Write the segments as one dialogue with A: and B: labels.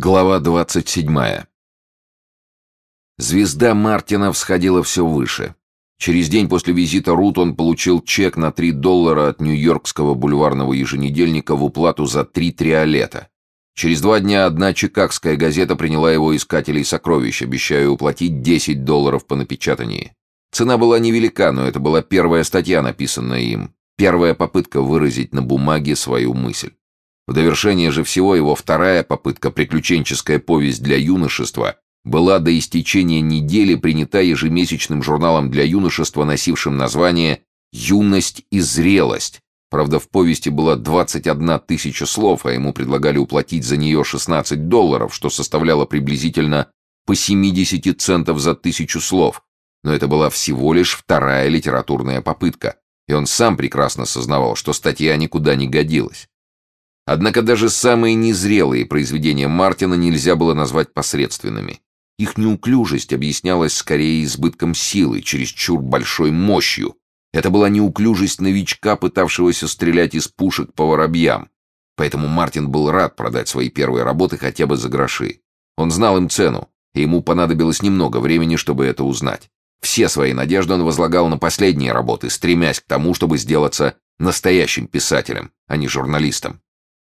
A: Глава 27. Звезда Мартина всходила все выше. Через день после визита Рут он получил чек на 3 доллара от Нью-Йоркского бульварного еженедельника в уплату за три триолета. Через два дня одна чикагская газета приняла его искателей сокровищ, обещая уплатить 10 долларов по напечатании. Цена была невелика, но это была первая статья, написанная им, первая попытка выразить на бумаге свою мысль. В довершение же всего его вторая попытка, приключенческая повесть для юношества, была до истечения недели принята ежемесячным журналом для юношества, носившим название «Юность и зрелость». Правда, в повести было 21 тысяча слов, а ему предлагали уплатить за нее 16 долларов, что составляло приблизительно по 70 центов за тысячу слов. Но это была всего лишь вторая литературная попытка, и он сам прекрасно сознавал, что статья никуда не годилась. Однако даже самые незрелые произведения Мартина нельзя было назвать посредственными. Их неуклюжесть объяснялась скорее избытком силы, чересчур большой мощью. Это была неуклюжесть новичка, пытавшегося стрелять из пушек по воробьям. Поэтому Мартин был рад продать свои первые работы хотя бы за гроши. Он знал им цену, и ему понадобилось немного времени, чтобы это узнать. Все свои надежды он возлагал на последние работы, стремясь к тому, чтобы сделаться настоящим писателем, а не журналистом.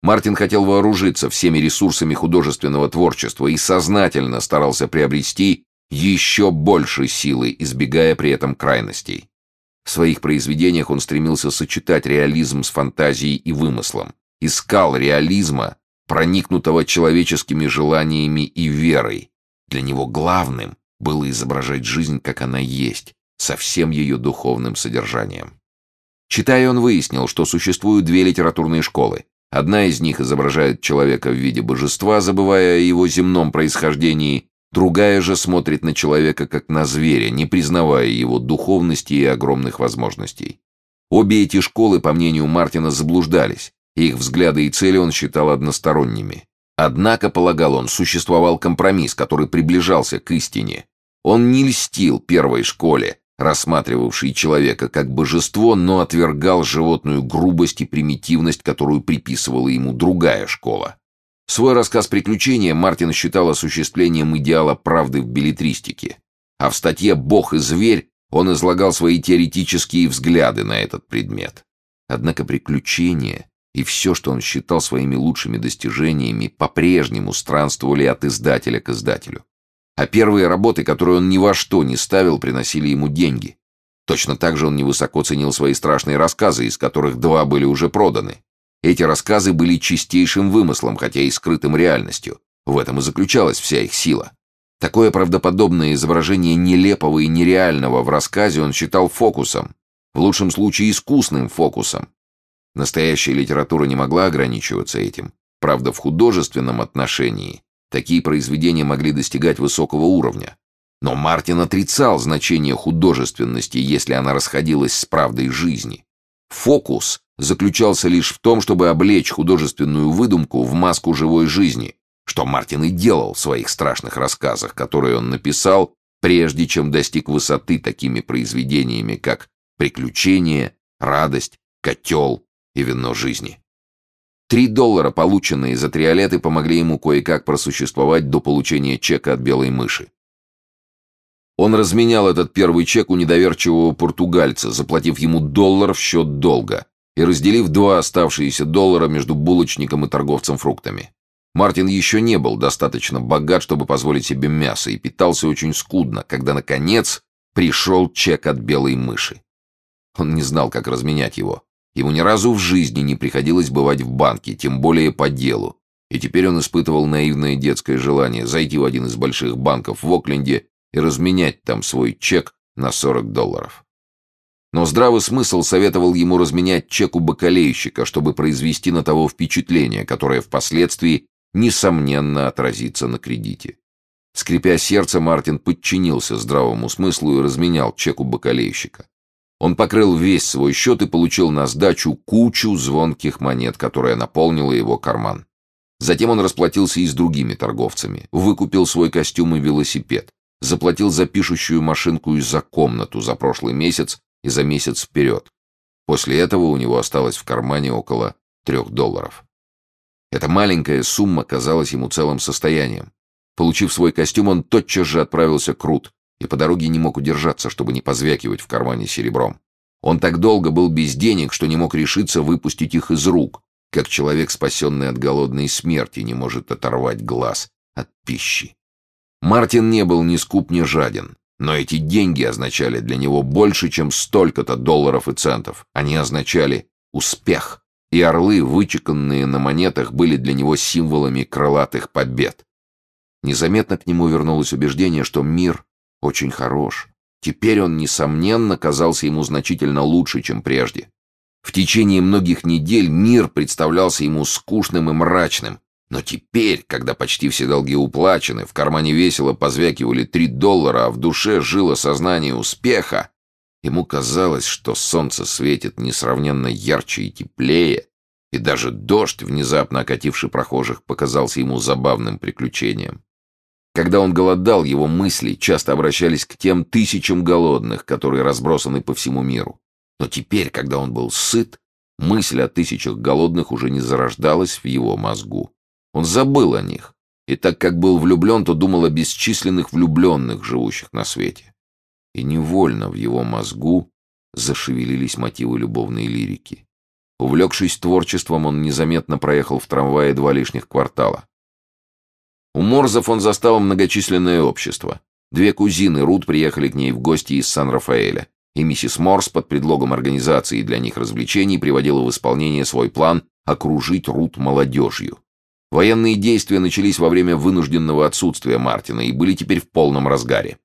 A: Мартин хотел вооружиться всеми ресурсами художественного творчества и сознательно старался приобрести еще больше силы, избегая при этом крайностей. В своих произведениях он стремился сочетать реализм с фантазией и вымыслом. Искал реализма, проникнутого человеческими желаниями и верой. Для него главным было изображать жизнь, как она есть, со всем ее духовным содержанием. Читая, он выяснил, что существуют две литературные школы Одна из них изображает человека в виде божества, забывая о его земном происхождении, другая же смотрит на человека как на зверя, не признавая его духовности и огромных возможностей. Обе эти школы, по мнению Мартина, заблуждались, их взгляды и цели он считал односторонними. Однако, полагал он, существовал компромисс, который приближался к истине. Он не льстил первой школе, рассматривавший человека как божество, но отвергал животную грубость и примитивность, которую приписывала ему другая школа. Свой рассказ приключения Мартин считал осуществлением идеала правды в билетристике, а в статье «Бог и зверь» он излагал свои теоретические взгляды на этот предмет. Однако приключения и все, что он считал своими лучшими достижениями, по-прежнему странствовали от издателя к издателю. А первые работы, которые он ни во что не ставил, приносили ему деньги. Точно так же он невысоко ценил свои страшные рассказы, из которых два были уже проданы. Эти рассказы были чистейшим вымыслом, хотя и скрытым реальностью. В этом и заключалась вся их сила. Такое правдоподобное изображение нелепого и нереального в рассказе он считал фокусом, в лучшем случае искусным фокусом. Настоящая литература не могла ограничиваться этим. Правда, в художественном отношении Такие произведения могли достигать высокого уровня. Но Мартин отрицал значение художественности, если она расходилась с правдой жизни. Фокус заключался лишь в том, чтобы облечь художественную выдумку в маску живой жизни, что Мартин и делал в своих страшных рассказах, которые он написал, прежде чем достиг высоты такими произведениями, как «Приключения», «Радость», «Котел» и «Вино жизни». Три доллара, полученные за триолеты, помогли ему кое-как просуществовать до получения чека от белой мыши. Он разменял этот первый чек у недоверчивого португальца, заплатив ему доллар в счет долга и разделив два оставшиеся доллара между булочником и торговцем фруктами. Мартин еще не был достаточно богат, чтобы позволить себе мясо, и питался очень скудно, когда, наконец, пришел чек от белой мыши. Он не знал, как разменять его. Ему ни разу в жизни не приходилось бывать в банке, тем более по делу. И теперь он испытывал наивное детское желание зайти в один из больших банков в Окленде и разменять там свой чек на 40 долларов. Но здравый смысл советовал ему разменять чек у бакалейщика, чтобы произвести на того впечатление, которое впоследствии, несомненно, отразится на кредите. Скрипя сердце, Мартин подчинился здравому смыслу и разменял чек у бакалейщика. Он покрыл весь свой счет и получил на сдачу кучу звонких монет, которая наполнила его карман. Затем он расплатился и с другими торговцами, выкупил свой костюм и велосипед, заплатил за пишущую машинку и за комнату за прошлый месяц и за месяц вперед. После этого у него осталось в кармане около трех долларов. Эта маленькая сумма казалась ему целым состоянием. Получив свой костюм, он тотчас же отправился к Рут и по дороге не мог удержаться, чтобы не позвякивать в кармане серебром. Он так долго был без денег, что не мог решиться выпустить их из рук, как человек, спасенный от голодной смерти, не может оторвать глаз от пищи. Мартин не был ни скуп, ни жаден, но эти деньги означали для него больше, чем столько-то долларов и центов. Они означали успех, и орлы, вычеканные на монетах, были для него символами крылатых побед. Незаметно к нему вернулось убеждение, что мир очень хорош. Теперь он, несомненно, казался ему значительно лучше, чем прежде. В течение многих недель мир представлялся ему скучным и мрачным, но теперь, когда почти все долги уплачены, в кармане весело позвякивали три доллара, а в душе жило сознание успеха, ему казалось, что солнце светит несравненно ярче и теплее, и даже дождь, внезапно окативший прохожих, показался ему забавным приключением. Когда он голодал, его мысли часто обращались к тем тысячам голодных, которые разбросаны по всему миру. Но теперь, когда он был сыт, мысль о тысячах голодных уже не зарождалась в его мозгу. Он забыл о них, и так как был влюблен, то думал о бесчисленных влюбленных, живущих на свете. И невольно в его мозгу зашевелились мотивы любовной лирики. Увлекшись творчеством, он незаметно проехал в трамвае два лишних квартала. У Морзов он застал многочисленное общество. Две кузины Рут приехали к ней в гости из Сан-Рафаэля, и миссис Морс под предлогом организации для них развлечений приводила в исполнение свой план окружить Рут молодежью. Военные действия начались во время вынужденного отсутствия Мартина и были теперь в полном разгаре.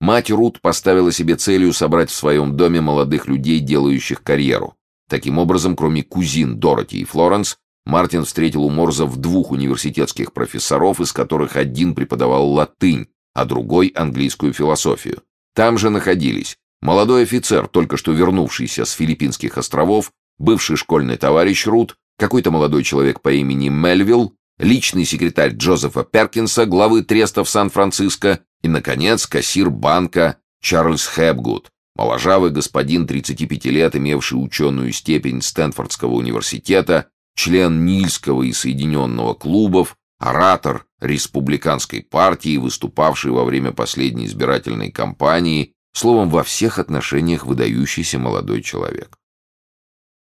A: Мать Рут поставила себе целью собрать в своем доме молодых людей, делающих карьеру. Таким образом, кроме кузин Дороти и Флоренс, Мартин встретил у Морзов двух университетских профессоров, из которых один преподавал латынь, а другой — английскую философию. Там же находились молодой офицер, только что вернувшийся с Филиппинских островов, бывший школьный товарищ Рут, какой-то молодой человек по имени Мельвилл, личный секретарь Джозефа Перкинса, главы треста в Сан-Франциско и, наконец, кассир банка Чарльз Хэбгуд, моложавый господин 35 лет, имевший ученую степень Стэнфордского университета, член Нильского и Соединенного клубов, оратор республиканской партии, выступавший во время последней избирательной кампании, словом, во всех отношениях выдающийся молодой человек.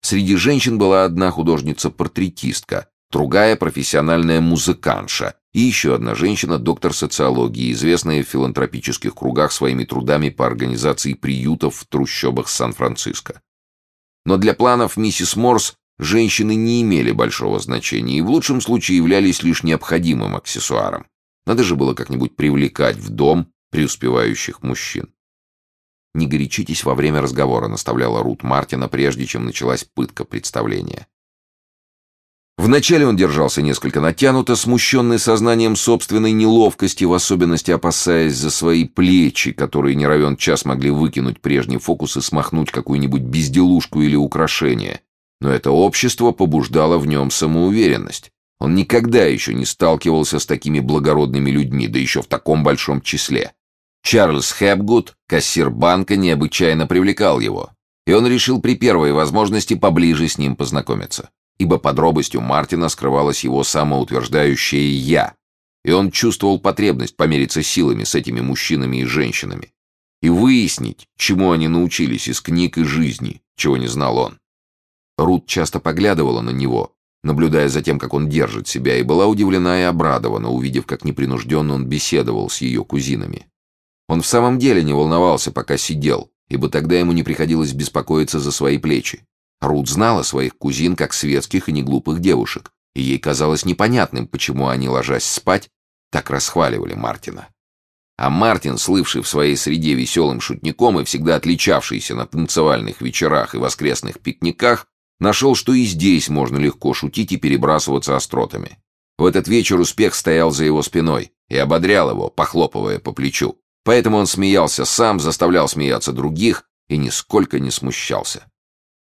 A: Среди женщин была одна художница-портретистка, другая профессиональная музыкантша и еще одна женщина, доктор социологии, известная в филантропических кругах своими трудами по организации приютов в трущобах Сан-Франциско. Но для планов миссис Морс женщины не имели большого значения и в лучшем случае являлись лишь необходимым аксессуаром. Надо же было как-нибудь привлекать в дом преуспевающих мужчин. «Не горячитесь во время разговора», — наставляла Рут Мартина, прежде чем началась пытка представления. Вначале он держался несколько натянуто, смущенный сознанием собственной неловкости, в особенности опасаясь за свои плечи, которые не равен час могли выкинуть прежний фокус и смахнуть какую-нибудь безделушку или украшение. Но это общество побуждало в нем самоуверенность. Он никогда еще не сталкивался с такими благородными людьми, да еще в таком большом числе. Чарльз Хэпгуд, кассир банка, необычайно привлекал его, и он решил при первой возможности поближе с ним познакомиться, ибо под робостью Мартина скрывалось его самоутверждающее «я», и он чувствовал потребность помериться силами с этими мужчинами и женщинами и выяснить, чему они научились из книг и жизни, чего не знал он. Рут часто поглядывала на него, наблюдая за тем, как он держит себя, и была удивлена и обрадована, увидев, как непринужденно он беседовал с ее кузинами. Он в самом деле не волновался, пока сидел, ибо тогда ему не приходилось беспокоиться за свои плечи. Рут знала своих кузин как светских и неглупых девушек, и ей казалось непонятным, почему они, ложась спать, так расхваливали Мартина. А Мартин, слывший в своей среде веселым шутником и всегда отличавшийся на танцевальных вечерах и воскресных пикниках, Нашел, что и здесь можно легко шутить и перебрасываться остротами. В этот вечер успех стоял за его спиной и ободрял его, похлопывая по плечу. Поэтому он смеялся сам, заставлял смеяться других и нисколько не смущался.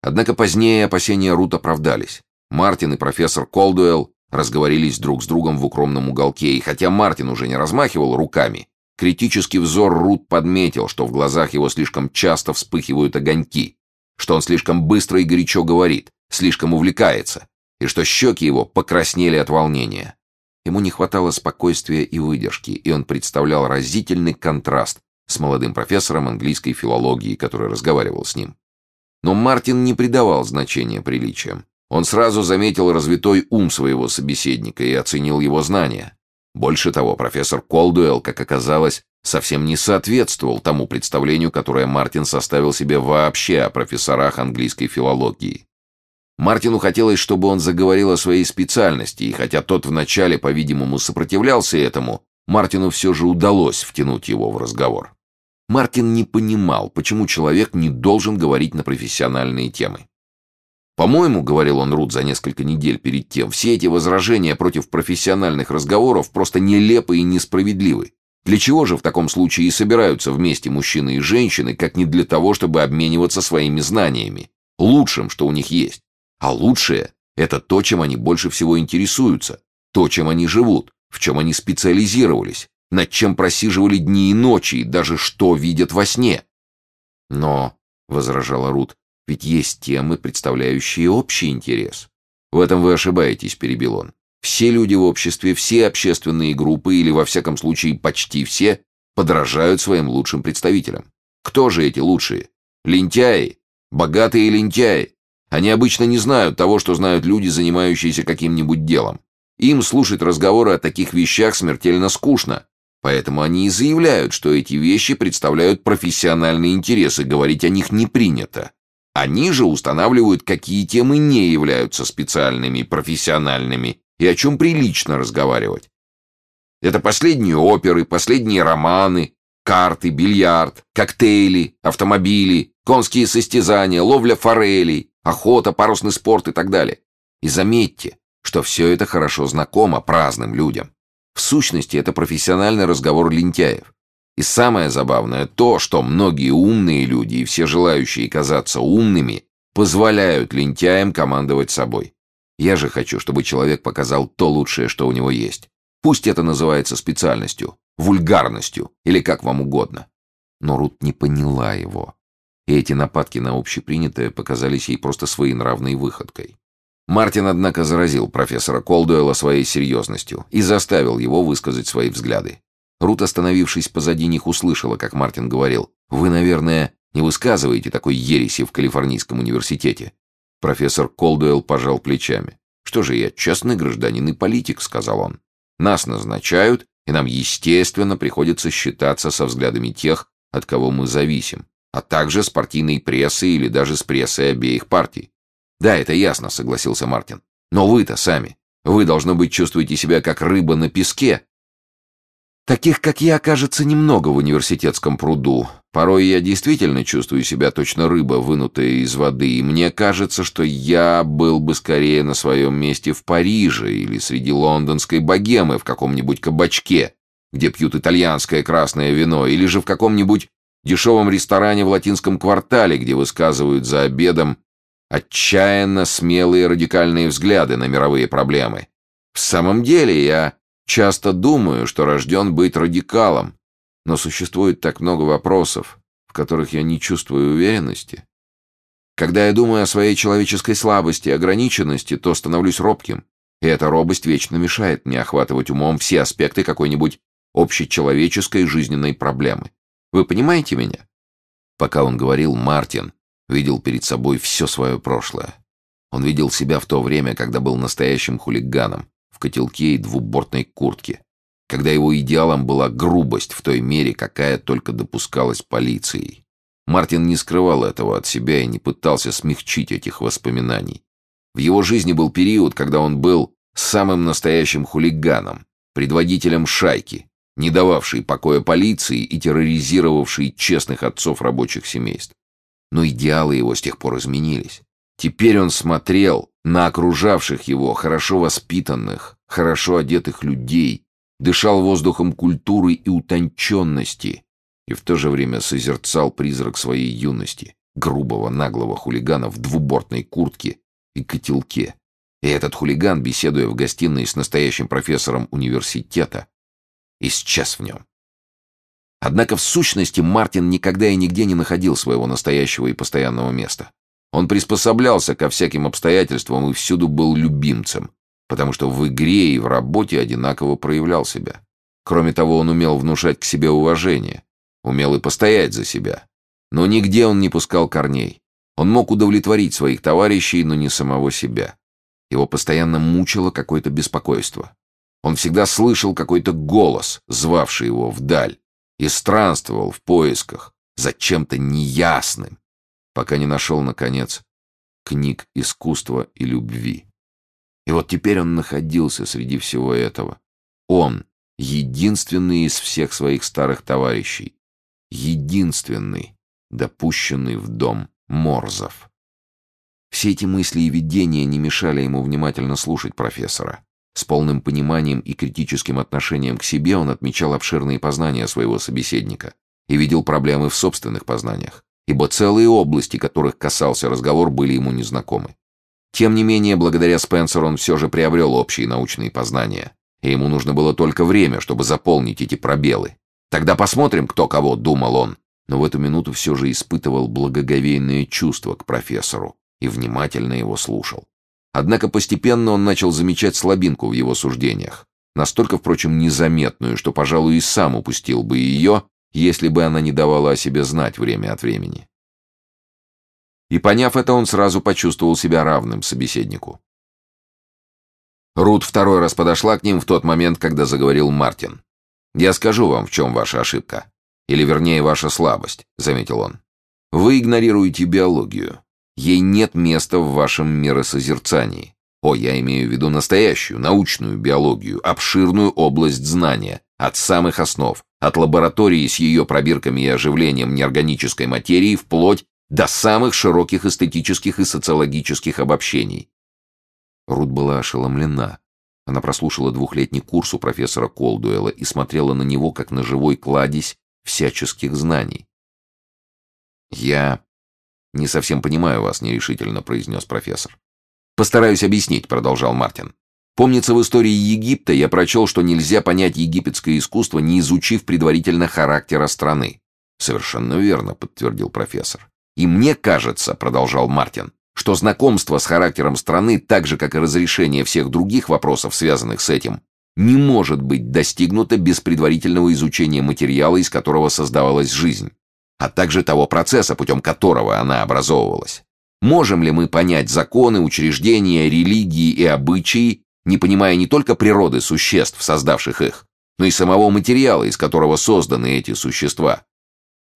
A: Однако позднее опасения Рут оправдались. Мартин и профессор Колдуэлл разговорились друг с другом в укромном уголке, и хотя Мартин уже не размахивал руками, критический взор Рут подметил, что в глазах его слишком часто вспыхивают огоньки, что он слишком быстро и горячо говорит, слишком увлекается. и что щеки его покраснели от волнения. Ему не хватало спокойствия и выдержки, и он представлял разительный контраст с молодым профессором английской филологии, который разговаривал с ним. Но Мартин не придавал значения приличиям. Он сразу заметил развитой ум своего собеседника и оценил его знания. Больше того, профессор Колдуэлл, как оказалось, совсем не соответствовал тому представлению, которое Мартин составил себе вообще о профессорах английской филологии. Мартину хотелось, чтобы он заговорил о своей специальности, и хотя тот вначале, по-видимому, сопротивлялся этому, Мартину все же удалось втянуть его в разговор. Мартин не понимал, почему человек не должен говорить на профессиональные темы. «По-моему, — говорил он Рут за несколько недель перед тем, — все эти возражения против профессиональных разговоров просто нелепы и несправедливы. Для чего же в таком случае и собираются вместе мужчины и женщины, как не для того, чтобы обмениваться своими знаниями, лучшим, что у них есть? А лучшее — это то, чем они больше всего интересуются, то, чем они живут, в чем они специализировались, над чем просиживали дни и ночи, и даже что видят во сне. Но, — возражала Рут, — ведь есть темы, представляющие общий интерес. В этом вы ошибаетесь, перебил он. Все люди в обществе, все общественные группы, или во всяком случае почти все, подражают своим лучшим представителям. Кто же эти лучшие? Лентяи? Богатые лентяи? Они обычно не знают того, что знают люди, занимающиеся каким-нибудь делом. Им слушать разговоры о таких вещах смертельно скучно, Поэтому они и заявляют, что эти вещи представляют профессиональный интерес, и говорить о них не принято. Они же устанавливают, какие темы не являются специальными, профессиональными, и о чем прилично разговаривать. Это последние оперы, последние романы, карты, бильярд, коктейли, автомобили, конские состязания, ловля форелей, охота, парусный спорт и так далее. И заметьте, что все это хорошо знакомо праздным людям. В сущности, это профессиональный разговор лентяев. И самое забавное то, что многие умные люди и все желающие казаться умными позволяют лентяям командовать собой. Я же хочу, чтобы человек показал то лучшее, что у него есть. Пусть это называется специальностью, вульгарностью или как вам угодно. Но Рут не поняла его. И эти нападки на общепринятое показались ей просто своенравной выходкой. Мартин, однако, заразил профессора Колдуэлла своей серьезностью и заставил его высказать свои взгляды. Рут, остановившись позади них, услышала, как Мартин говорил, «Вы, наверное, не высказываете такой ереси в Калифорнийском университете». Профессор Колдуэлл пожал плечами. «Что же я, частный гражданин и политик», — сказал он. «Нас назначают, и нам, естественно, приходится считаться со взглядами тех, от кого мы зависим, а также с партийной прессой или даже с прессой обеих партий. «Да, это ясно», — согласился Мартин. «Но вы-то сами. Вы, должно быть, чувствуете себя как рыба на песке». «Таких, как я, кажется, немного в университетском пруду. Порой я действительно чувствую себя точно рыба, вынутая из воды, и мне кажется, что я был бы скорее на своем месте в Париже или среди лондонской богемы в каком-нибудь кабачке, где пьют итальянское красное вино, или же в каком-нибудь дешевом ресторане в латинском квартале, где высказывают за обедом отчаянно смелые радикальные взгляды на мировые проблемы. В самом деле я часто думаю, что рожден быть радикалом, но существует так много вопросов, в которых я не чувствую уверенности. Когда я думаю о своей человеческой слабости и ограниченности, то становлюсь робким, и эта робость вечно мешает мне охватывать умом все аспекты какой-нибудь общечеловеческой жизненной проблемы. Вы понимаете меня? Пока он говорил, Мартин, видел перед собой все свое прошлое. Он видел себя в то время, когда был настоящим хулиганом, котелке и двубортной куртке, когда его идеалом была грубость в той мере, какая только допускалась полицией. Мартин не скрывал этого от себя и не пытался смягчить этих воспоминаний. В его жизни был период, когда он был самым настоящим хулиганом, предводителем шайки, не дававшей покоя полиции и терроризировавшей честных отцов рабочих семейств но идеалы его с тех пор изменились. Теперь он смотрел на окружавших его хорошо воспитанных, хорошо одетых людей, дышал воздухом культуры и утонченности и в то же время созерцал призрак своей юности, грубого наглого хулигана в двубортной куртке и котелке. И этот хулиган, беседуя в гостиной с настоящим профессором университета, исчез в нем. Однако в сущности Мартин никогда и нигде не находил своего настоящего и постоянного места. Он приспособлялся ко всяким обстоятельствам и всюду был любимцем, потому что в игре и в работе одинаково проявлял себя. Кроме того, он умел внушать к себе уважение, умел и постоять за себя. Но нигде он не пускал корней. Он мог удовлетворить своих товарищей, но не самого себя. Его постоянно мучило какое-то беспокойство. Он всегда слышал какой-то голос, звавший его вдаль, и странствовал в поисках за чем-то неясным, пока не нашел, наконец, книг искусства и любви. И вот теперь он находился среди всего этого. Он, единственный из всех своих старых товарищей, единственный, допущенный в дом Морзов. Все эти мысли и видения не мешали ему внимательно слушать профессора. С полным пониманием и критическим отношением к себе он отмечал обширные познания своего собеседника и видел проблемы в собственных познаниях, ибо целые области, которых касался разговор, были ему незнакомы. Тем не менее, благодаря Спенсеру он все же приобрел общие научные познания, и ему нужно было только время, чтобы заполнить эти пробелы. Тогда посмотрим, кто кого, думал он, но в эту минуту все же испытывал благоговейное чувство к профессору и внимательно его слушал. Однако постепенно он начал замечать слабинку в его суждениях, настолько, впрочем, незаметную, что, пожалуй, и сам упустил бы ее, если бы она не давала о себе знать время от времени. И поняв это, он сразу почувствовал себя равным собеседнику. Рут второй раз подошла к ним в тот момент, когда заговорил Мартин. «Я скажу вам, в чем ваша ошибка. Или, вернее, ваша слабость», — заметил он. «Вы игнорируете биологию. Ей нет места в вашем миросозерцании. О, я имею в виду настоящую, научную биологию, обширную область знания, от самых основ, от лаборатории с ее пробирками и оживлением неорганической материи вплоть до самых широких эстетических и социологических обобщений. Рут была ошеломлена. Она прослушала двухлетний курс у профессора Колдуэлла и смотрела на него, как на живой кладезь всяческих знаний. «Я не совсем понимаю вас», — нерешительно произнес профессор. «Постараюсь объяснить», — продолжал Мартин. «Помнится, в истории Египта я прочел, что нельзя понять египетское искусство, не изучив предварительно характера страны». «Совершенно верно», — подтвердил профессор. И мне кажется, продолжал Мартин, что знакомство с характером страны, так же как и разрешение всех других вопросов, связанных с этим, не может быть достигнуто без предварительного изучения материала, из которого создавалась жизнь, а также того процесса, путем которого она образовывалась. Можем ли мы понять законы, учреждения, религии и обычаи, не понимая не только природы существ, создавших их, но и самого материала, из которого созданы эти существа?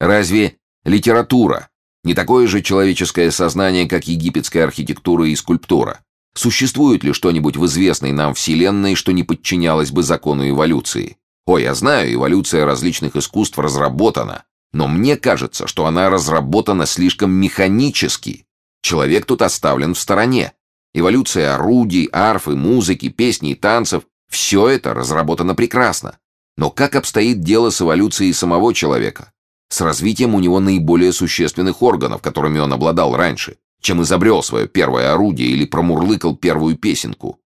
A: Разве литература, не такое же человеческое сознание, как египетская архитектура и скульптура. Существует ли что-нибудь в известной нам Вселенной, что не подчинялось бы закону эволюции? Ой, я знаю, эволюция различных искусств разработана, но мне кажется, что она разработана слишком механически. Человек тут оставлен в стороне. Эволюция орудий, арфы, музыки, песни и танцев – все это разработано прекрасно. Но как обстоит дело с эволюцией самого человека? с развитием у него наиболее существенных органов, которыми он обладал раньше, чем изобрел свое первое орудие или промурлыкал первую песенку.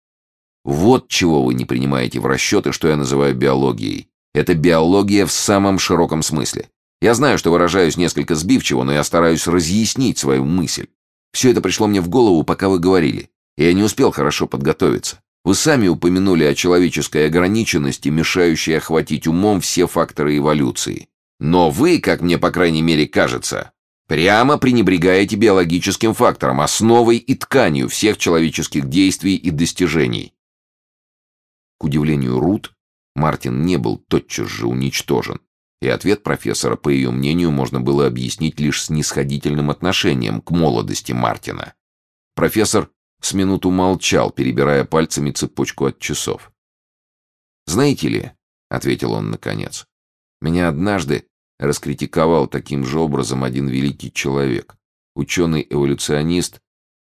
A: Вот чего вы не принимаете в расчеты, что я называю биологией. Это биология в самом широком смысле. Я знаю, что выражаюсь несколько сбивчиво, но я стараюсь разъяснить свою мысль. Все это пришло мне в голову, пока вы говорили, я не успел хорошо подготовиться. Вы сами упомянули о человеческой ограниченности, мешающей охватить умом все факторы эволюции. Но вы, как мне по крайней мере кажется, прямо пренебрегаете биологическим фактором, основой и тканью всех человеческих действий и достижений. К удивлению Рут, Мартин не был тотчас же уничтожен, и ответ профессора, по ее мнению, можно было объяснить лишь снисходительным отношением к молодости Мартина. Профессор с минуту молчал, перебирая пальцами цепочку от часов. «Знаете ли», — ответил он наконец, меня однажды раскритиковал таким же образом один великий человек, ученый-эволюционист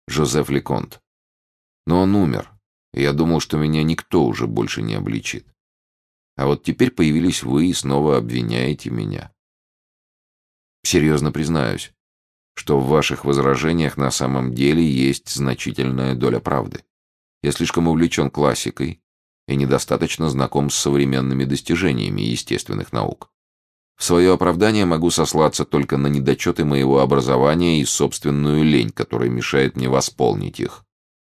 A: Жозеф Леконт. Но он умер, и я думал, что меня никто уже больше не обличит. А вот теперь появились вы и снова обвиняете меня. Серьезно признаюсь, что в ваших возражениях на самом деле есть значительная доля правды. Я слишком увлечен классикой, и недостаточно знаком с современными достижениями естественных наук. В свое оправдание могу сослаться только на недочеты моего образования и собственную лень, которая мешает мне восполнить их.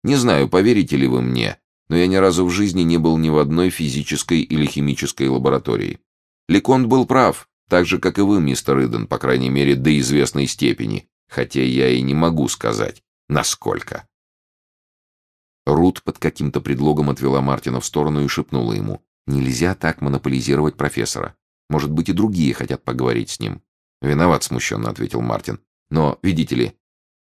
A: Не знаю, поверите ли вы мне, но я ни разу в жизни не был ни в одной физической или химической лаборатории. Леконт был прав, так же, как и вы, мистер Иден, по крайней мере, до известной степени, хотя я и не могу сказать, насколько. Рут под каким-то предлогом отвела Мартина в сторону и шепнула ему, «Нельзя так монополизировать профессора. Может быть, и другие хотят поговорить с ним». «Виноват», — смущенно ответил Мартин. «Но, видите ли,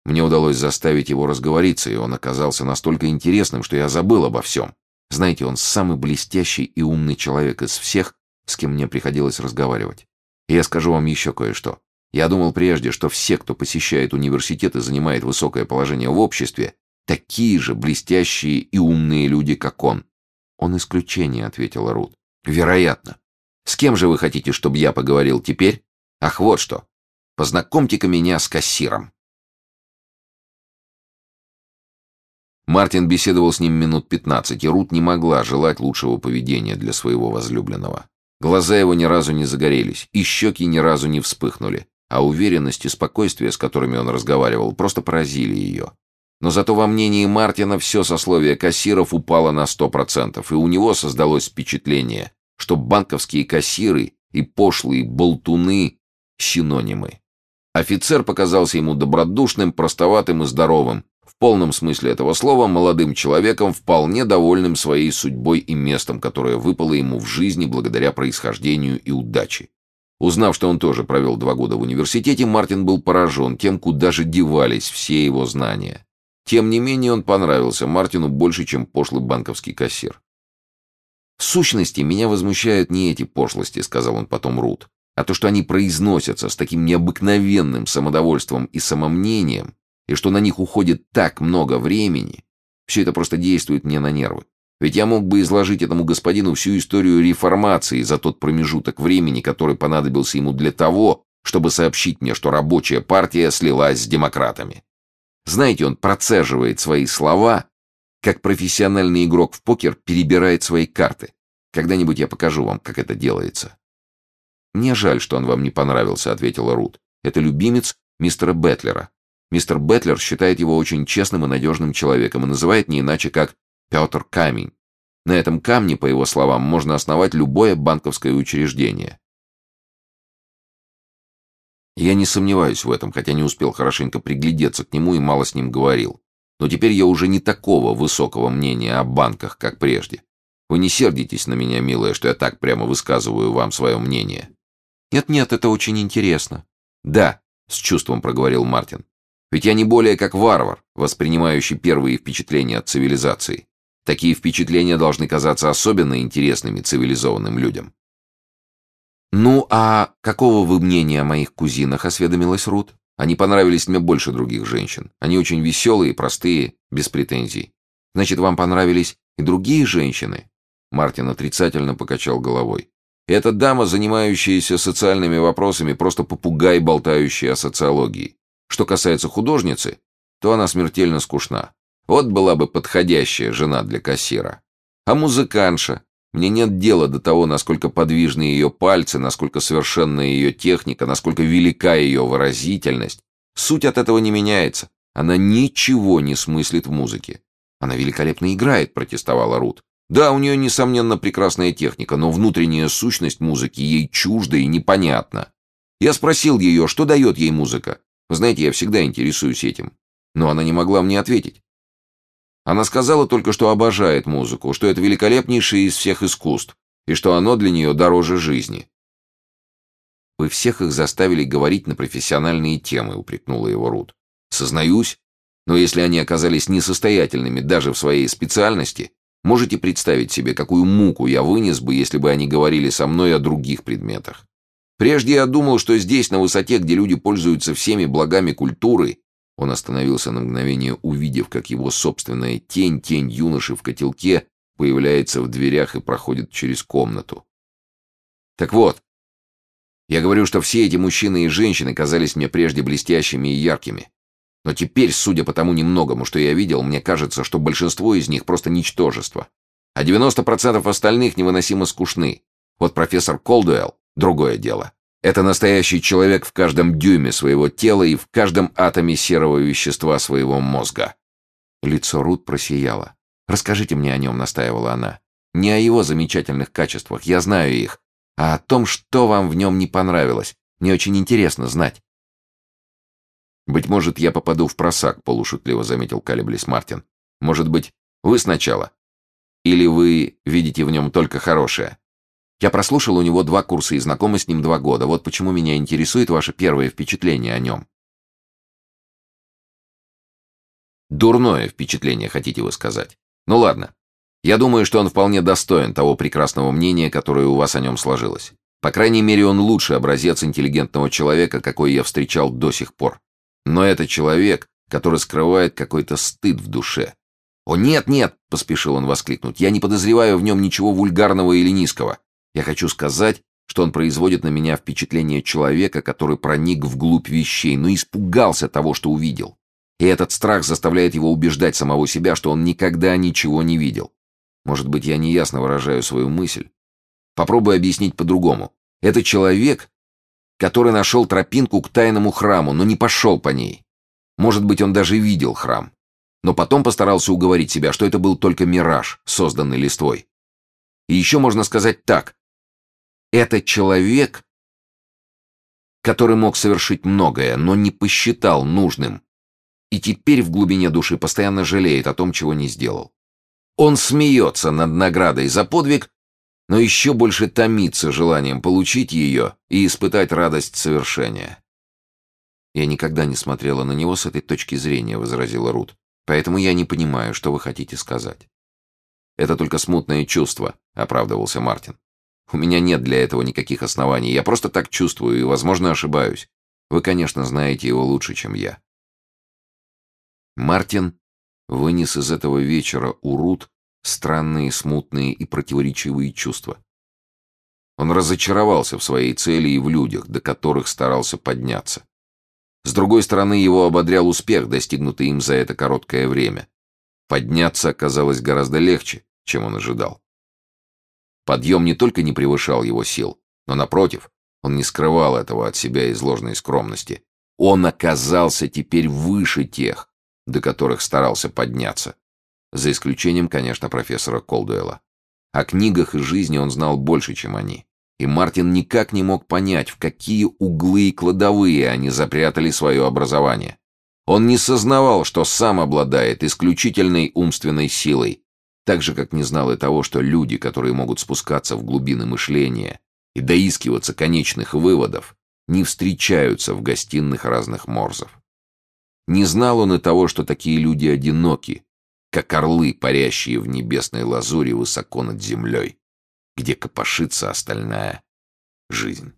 A: мне удалось заставить его разговориться, и он оказался настолько интересным, что я забыл обо всем. Знаете, он самый блестящий и умный человек из всех, с кем мне приходилось разговаривать. И я скажу вам еще кое-что. Я думал прежде, что все, кто посещает университет и занимает высокое положение в обществе, такие же блестящие и умные люди, как он. Он исключение, ответила Рут. Вероятно. С кем же вы хотите, чтобы я поговорил теперь? Ах, вот что. Познакомьте-ка меня с кассиром. Мартин беседовал с ним минут пятнадцать, и Рут не могла желать лучшего поведения для своего возлюбленного. Глаза его ни разу не загорелись, и щеки ни разу не вспыхнули, а уверенность и спокойствие, с которыми он разговаривал, просто поразили ее. Но зато во мнении Мартина все сословие кассиров упало на сто процентов, и у него создалось впечатление, что банковские кассиры и пошлые болтуны — синонимы. Офицер показался ему добродушным, простоватым и здоровым, в полном смысле этого слова молодым человеком, вполне довольным своей судьбой и местом, которое выпало ему в жизни благодаря происхождению и удаче. Узнав, что он тоже провел два года в университете, Мартин был поражен тем, куда же девались все его знания. Тем не менее, он понравился Мартину больше, чем пошлый банковский кассир. «В сущности, меня возмущают не эти пошлости», — сказал он потом Рут, «а то, что они произносятся с таким необыкновенным самодовольством и самомнением, и что на них уходит так много времени, все это просто действует мне на нервы. Ведь я мог бы изложить этому господину всю историю реформации за тот промежуток времени, который понадобился ему для того, чтобы сообщить мне, что рабочая партия слилась с демократами. Знаете, он процеживает свои слова, как профессиональный игрок в покер перебирает свои карты. Когда-нибудь я покажу вам, как это делается. «Мне жаль, что он вам не понравился», — ответила Рут. «Это любимец мистера Бетлера. Мистер Бетлер считает его очень честным и надежным человеком и называет не иначе как Петр Камень. На этом камне, по его словам, можно основать любое банковское учреждение. Я не сомневаюсь в этом, хотя не успел хорошенько приглядеться к нему и мало с ним говорил. Но теперь я уже не такого высокого мнения о банках, как прежде. Вы не сердитесь на меня, милая, что я так прямо высказываю вам свое мнение. Нет-нет, это очень интересно. Да, с чувством проговорил Мартин. Ведь я не более как варвар, воспринимающий первые впечатления от цивилизации. Такие впечатления должны казаться особенно интересными цивилизованным людям. «Ну, а какого вы мнения о моих кузинах?» — осведомилась Рут. «Они понравились мне больше других женщин. Они очень веселые, простые, без претензий. Значит, вам понравились и другие женщины?» Мартин отрицательно покачал головой. «Эта дама, занимающаяся социальными вопросами, просто попугай, болтающий о социологии. Что касается художницы, то она смертельно скучна. Вот была бы подходящая жена для кассира. А музыканша? Мне нет дела до того, насколько подвижны ее пальцы, насколько совершенна ее техника, насколько велика ее выразительность. Суть от этого не меняется. Она ничего не смыслит в музыке. Она великолепно играет, протестовала Рут. Да, у нее, несомненно, прекрасная техника, но внутренняя сущность музыки ей чужда и непонятна. Я спросил ее, что дает ей музыка. Знаете, я всегда интересуюсь этим. Но она не могла мне ответить. Она сказала только, что обожает музыку, что это великолепнейшее из всех искусств, и что оно для нее дороже жизни. «Вы всех их заставили говорить на профессиональные темы», — упрекнула его Рут. «Сознаюсь, но если они оказались несостоятельными даже в своей специальности, можете представить себе, какую муку я вынес бы, если бы они говорили со мной о других предметах. Прежде я думал, что здесь, на высоте, где люди пользуются всеми благами культуры, он остановился на мгновение, увидев, как его собственная тень, тень юноши в котелке, появляется в дверях и проходит через комнату. Так вот, я говорю, что все эти мужчины и женщины казались мне прежде блестящими и яркими. Но теперь, судя по тому немногому, что я видел, мне кажется, что большинство из них просто ничтожество. А 90% остальных невыносимо скучны. Вот профессор Колдуэлл — другое дело. Это настоящий человек в каждом дюйме своего тела и в каждом атоме серого вещества своего мозга. Лицо Рут просияло. «Расскажите мне о нем», — настаивала она. «Не о его замечательных качествах, я знаю их, а о том, что вам в нем не понравилось. Мне очень интересно знать». «Быть может, я попаду в просак», — полушутливо заметил Калиблис Мартин. «Может быть, вы сначала? Или вы видите в нем только хорошее?» Я прослушал у него два курса и знакома с ним два года. Вот почему меня интересует ваше первое впечатление о нем. Дурное впечатление, хотите вы сказать. Ну ладно. Я думаю, что он вполне достоин того прекрасного мнения, которое у вас о нем сложилось. По крайней мере, он лучший образец интеллигентного человека, какой я встречал до сих пор. Но это человек, который скрывает какой-то стыд в душе. «О, нет, нет!» — поспешил он воскликнуть. «Я не подозреваю в нем ничего вульгарного или низкого. Я хочу сказать, что он производит на меня впечатление человека, который проник вглубь вещей, но испугался того, что увидел. И этот страх заставляет его убеждать самого себя, что он никогда ничего не видел. Может быть, я неясно выражаю свою мысль. Попробую объяснить по-другому. Это человек, который нашел тропинку к тайному храму, но не пошел по ней. Может быть, он даже видел храм. Но потом постарался уговорить себя, что это был только мираж, созданный листвой. И еще можно сказать так. Это человек, который мог совершить многое, но не посчитал нужным, и теперь в глубине души постоянно жалеет о том, чего не сделал. Он смеется над наградой за подвиг, но еще больше томится желанием получить ее и испытать радость совершения. «Я никогда не смотрела на него с этой точки зрения», — возразила Рут. «Поэтому я не понимаю, что вы хотите сказать». «Это только смутное чувство», — оправдывался Мартин. У меня нет для этого никаких оснований. Я просто так чувствую и, возможно, ошибаюсь. Вы, конечно, знаете его лучше, чем я. Мартин вынес из этого вечера у Рут странные, смутные и противоречивые чувства. Он разочаровался в своей цели и в людях, до которых старался подняться. С другой стороны, его ободрял успех, достигнутый им за это короткое время. Подняться оказалось гораздо легче, чем он ожидал. Подъем не только не превышал его сил, но, напротив, он не скрывал этого от себя из ложной скромности. Он оказался теперь выше тех, до которых старался подняться. За исключением, конечно, профессора Колдуэлла. О книгах и жизни он знал больше, чем они. И Мартин никак не мог понять, в какие углы и кладовые они запрятали свое образование. Он не сознавал, что сам обладает исключительной умственной силой, так же, как не знал и того, что люди, которые могут спускаться в глубины мышления и доискиваться конечных выводов, не встречаются в гостиных разных морзов. Не знал он и того, что такие люди одиноки, как орлы, парящие в небесной лазури высоко над землей, где копошится остальная жизнь.